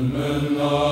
men